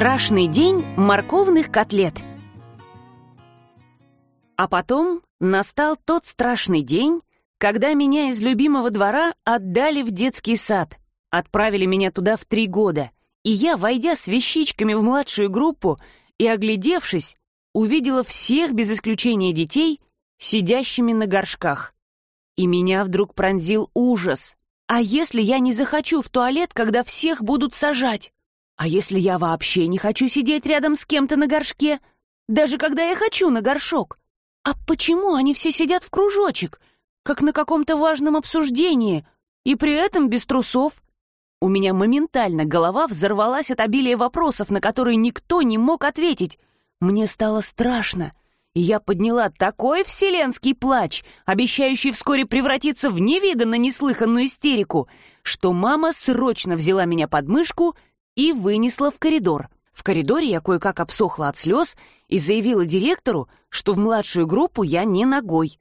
Страшный день морковных котлет. А потом настал тот страшный день, когда меня из любимого двора отдали в детский сад. Отправили меня туда в три года. И я, войдя с вещичками в младшую группу и оглядевшись, увидела всех без исключения детей, сидящими на горшках. И меня вдруг пронзил ужас. А если я не захочу в туалет, когда всех будут сажать? А если я вообще не хочу сидеть рядом с кем-то на горшке? Даже когда я хочу на горшок? А почему они все сидят в кружочек, как на каком-то важном обсуждении, и при этом без трусов? У меня моментально голова взорвалась от обилия вопросов, на которые никто не мог ответить. Мне стало страшно, и я подняла такой вселенский плач, обещающий вскоре превратиться в невиданно неслыханную истерику, что мама срочно взяла меня под мышку — и вынесла в коридор. В коридоре я кое-как обсохла от слез и заявила директору, что в младшую группу я не ногой,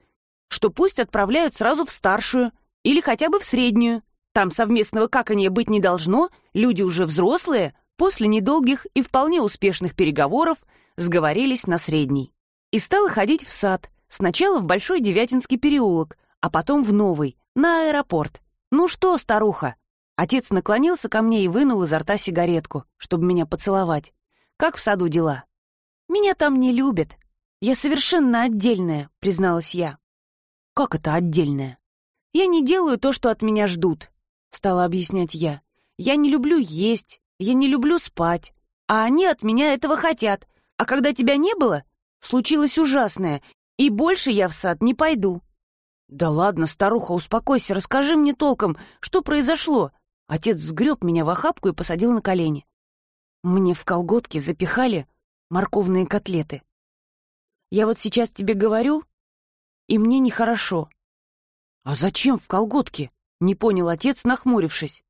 что пусть отправляют сразу в старшую или хотя бы в среднюю. Там совместного каканья быть не должно, люди уже взрослые, после недолгих и вполне успешных переговоров сговорились на средний. И стала ходить в сад, сначала в Большой Девятинский переулок, а потом в Новый, на аэропорт. «Ну что, старуха, Отец наклонился ко мне и вынул изо рта сигаретку, чтобы меня поцеловать. «Как в саду дела?» «Меня там не любят. Я совершенно отдельная», — призналась я. «Как это отдельная?» «Я не делаю то, что от меня ждут», — стала объяснять я. «Я не люблю есть, я не люблю спать, а они от меня этого хотят. А когда тебя не было, случилось ужасное, и больше я в сад не пойду». «Да ладно, старуха, успокойся, расскажи мне толком, что произошло. Отец сгреб меня в охапку и посадил на колени. Мне в колготки запихали морковные котлеты. Я вот сейчас тебе говорю, и мне нехорошо. А зачем в колготки? Не понял отец, нахмурившись.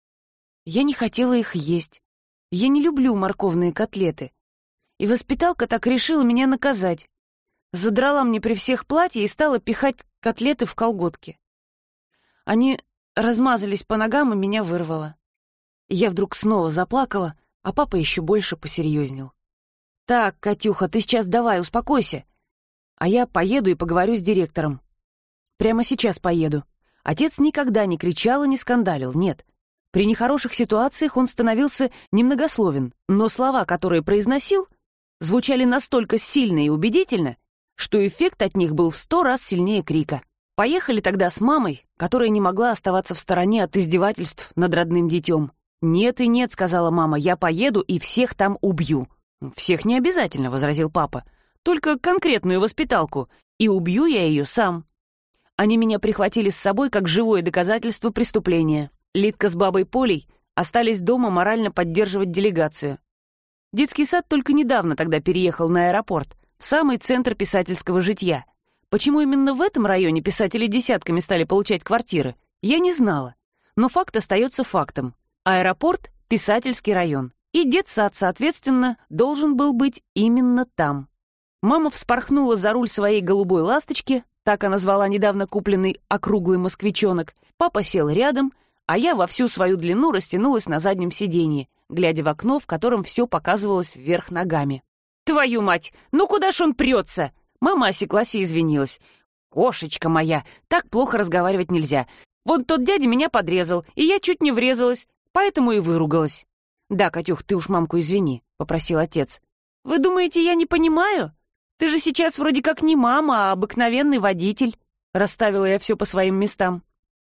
Я не хотела их есть. Я не люблю морковные котлеты. И воспиталка так решила меня наказать. Задрала мне при всех платье и стала пихать котлеты в колготки. Они размазались по ногам, и меня вырвало. Я вдруг снова заплакала, а папа еще больше посерьезнел. «Так, Катюха, ты сейчас давай, успокойся. А я поеду и поговорю с директором. Прямо сейчас поеду. Отец никогда не кричал и не скандалил, нет. При нехороших ситуациях он становился немногословен, но слова, которые произносил, звучали настолько сильно и убедительно, что эффект от них был в сто раз сильнее крика. Поехали тогда с мамой, которая не могла оставаться в стороне от издевательств над родным детем. «Нет и нет», — сказала мама, — «я поеду и всех там убью». «Всех не обязательно», — возразил папа. «Только конкретную воспиталку, и убью я ее сам». Они меня прихватили с собой как живое доказательство преступления. Литка с бабой Полей остались дома морально поддерживать делегацию. Детский сад только недавно тогда переехал на аэропорт, в самый центр писательского житья — Почему именно в этом районе писатели десятками стали получать квартиры, я не знала. Но факт остается фактом. Аэропорт — писательский район. И детсад, соответственно, должен был быть именно там. Мама вспорхнула за руль своей голубой ласточки, так она звала недавно купленный округлый москвичонок. Папа сел рядом, а я во всю свою длину растянулась на заднем сиденье, глядя в окно, в котором все показывалось вверх ногами. «Твою мать! Ну куда ж он прется?» Мама осеклась и извинилась. «Кошечка моя, так плохо разговаривать нельзя. Вон тот дядя меня подрезал, и я чуть не врезалась, поэтому и выругалась». «Да, Катюх, ты уж мамку извини», — попросил отец. «Вы думаете, я не понимаю? Ты же сейчас вроде как не мама, а обыкновенный водитель». Расставила я все по своим местам.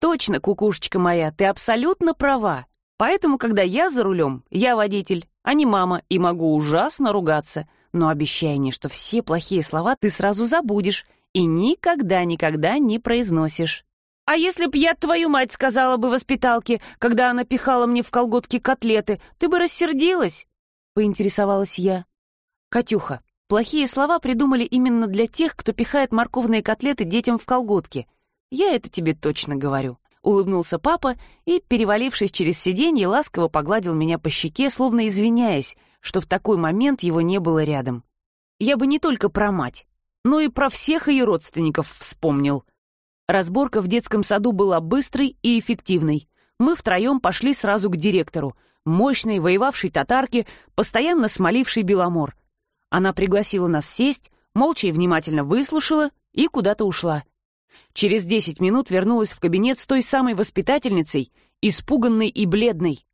«Точно, кукушечка моя, ты абсолютно права. Поэтому, когда я за рулем, я водитель, а не мама, и могу ужасно ругаться но обещай мне, что все плохие слова ты сразу забудешь и никогда-никогда не произносишь. А если б я твою мать сказала бы воспиталке, когда она пихала мне в колготки котлеты, ты бы рассердилась?» — поинтересовалась я. «Катюха, плохие слова придумали именно для тех, кто пихает морковные котлеты детям в колготки. Я это тебе точно говорю». Улыбнулся папа и, перевалившись через сиденье, ласково погладил меня по щеке, словно извиняясь, что в такой момент его не было рядом. Я бы не только про мать, но и про всех ее родственников вспомнил. Разборка в детском саду была быстрой и эффективной. Мы втроем пошли сразу к директору. мощной, воевавшей татарки, постоянно смолившей Беломор. Она пригласила нас сесть, молча и внимательно выслушала и куда-то ушла. Через десять минут вернулась в кабинет с той самой воспитательницей, испуганной и бледной.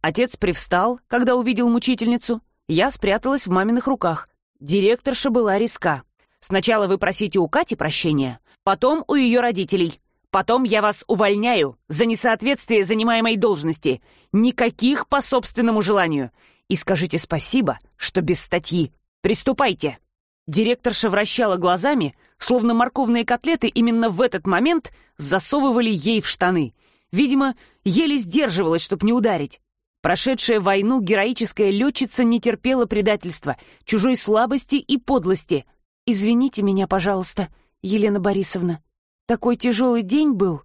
Отец привстал, когда увидел мучительницу. Я спряталась в маминых руках. Директорша была риска. Сначала вы просите у Кати прощения, потом у ее родителей. Потом я вас увольняю за несоответствие занимаемой должности. Никаких по собственному желанию. И скажите спасибо, что без статьи. Приступайте. Директорша вращала глазами, словно морковные котлеты именно в этот момент засовывали ей в штаны. Видимо, еле сдерживалась, чтоб не ударить. Прошедшая войну героическая летчица не терпела предательства, чужой слабости и подлости. «Извините меня, пожалуйста, Елена Борисовна. Такой тяжелый день был.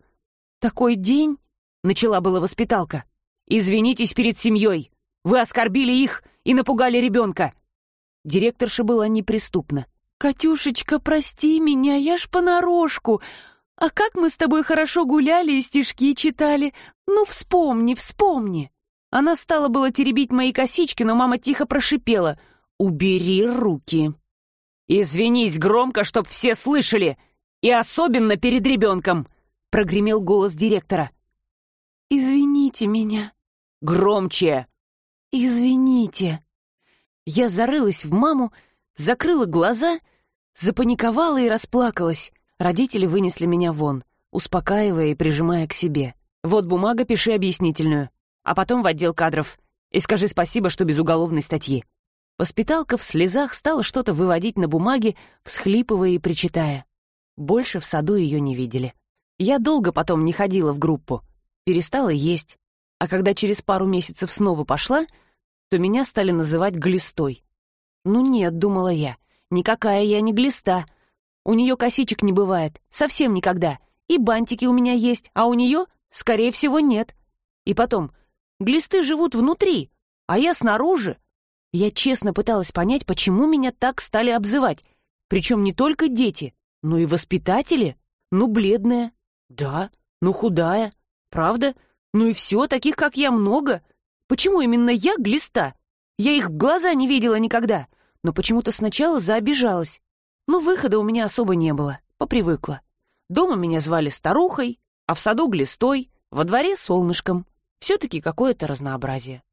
Такой день...» — начала была воспиталка. «Извинитесь перед семьей. Вы оскорбили их и напугали ребенка. Директорша была неприступна. «Катюшечка, прости меня, я ж понарошку. А как мы с тобой хорошо гуляли и стишки читали. Ну, вспомни, вспомни». Она стала было теребить мои косички, но мама тихо прошипела. «Убери руки». «Извинись громко, чтоб все слышали, и особенно перед ребенком», — прогремел голос директора. «Извините меня». «Громче». «Извините». Я зарылась в маму, закрыла глаза, запаниковала и расплакалась. Родители вынесли меня вон, успокаивая и прижимая к себе. «Вот бумага, пиши объяснительную. А потом в отдел кадров. И скажи спасибо, что без уголовной статьи». Воспиталка в слезах стала что-то выводить на бумаге, всхлипывая и причитая. Больше в саду ее не видели. Я долго потом не ходила в группу. Перестала есть. А когда через пару месяцев снова пошла — то меня стали называть глистой. «Ну нет», — думала я, — «никакая я не глиста. У нее косичек не бывает, совсем никогда. И бантики у меня есть, а у нее, скорее всего, нет. И потом, глисты живут внутри, а я снаружи. Я честно пыталась понять, почему меня так стали обзывать. Причем не только дети, но и воспитатели. Ну, бледная. Да, ну, худая. Правда? Ну и все, таких, как я, много. Почему именно я глиста? Я их в глаза не видела никогда, но почему-то сначала заобижалась. Но выхода у меня особо не было, попривыкла. Дома меня звали старухой, а в саду глистой, во дворе солнышком. Все-таки какое-то разнообразие.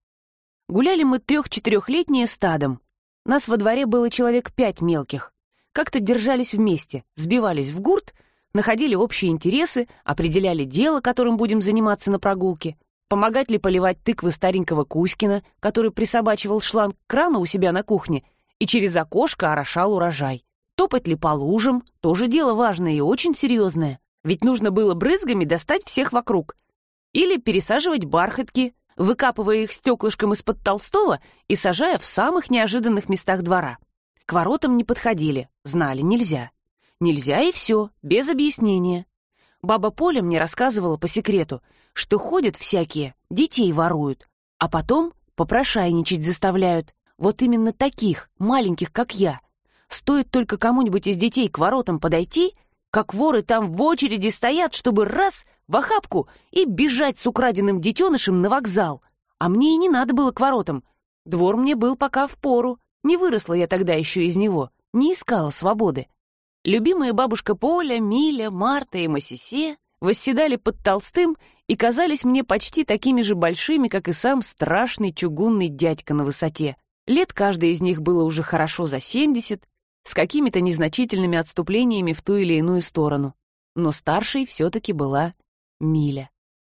Гуляли мы трех-четырехлетние стадом. Нас во дворе было человек пять мелких. Как-то держались вместе, сбивались в гурт, находили общие интересы, определяли дело, которым будем заниматься на прогулке — Помогать ли поливать тыквы старенького Кузькина, который присобачивал шланг к крану у себя на кухне и через окошко орошал урожай? Топать ли по лужам — тоже дело важное и очень серьезное. Ведь нужно было брызгами достать всех вокруг. Или пересаживать бархатки, выкапывая их стеклышком из-под толстого и сажая в самых неожиданных местах двора. К воротам не подходили, знали, нельзя. Нельзя и все, без объяснения. Баба Поля мне рассказывала по секрету — что ходят всякие, детей воруют, а потом попрошайничать заставляют. Вот именно таких, маленьких, как я. Стоит только кому-нибудь из детей к воротам подойти, как воры там в очереди стоят, чтобы раз в охапку и бежать с украденным детенышем на вокзал. А мне и не надо было к воротам. Двор мне был пока в пору. Не выросла я тогда еще из него, не искала свободы. Любимая бабушка Поля, Миля, Марта и Масисе восседали под толстым и казались мне почти такими же большими, как и сам страшный чугунный дядька на высоте. Лет каждой из них было уже хорошо за семьдесят, с какими-то незначительными отступлениями в ту или иную сторону. Но старшей все-таки была Миля.